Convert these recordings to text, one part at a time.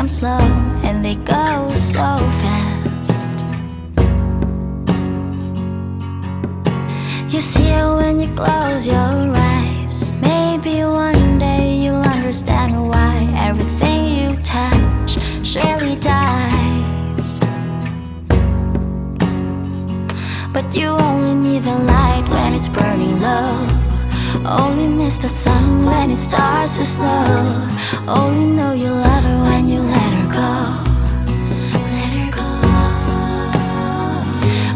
Come slow and they go so fast. You see it when you close your eyes. Maybe one day you'll understand why everything you touch surely dies. But you only need the light when it's burning low. Only miss the sun when it starts to slow. Only know you love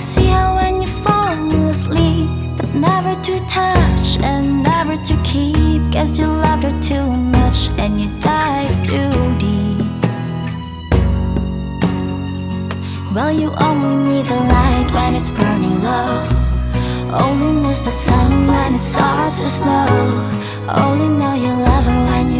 See how when you fall asleep, but never to touch and never to keep. Guess you loved her too much and you dive too deep. Well, you only need the light when it's burning low. Only miss the sun when it starts to snow. Only know you love her when you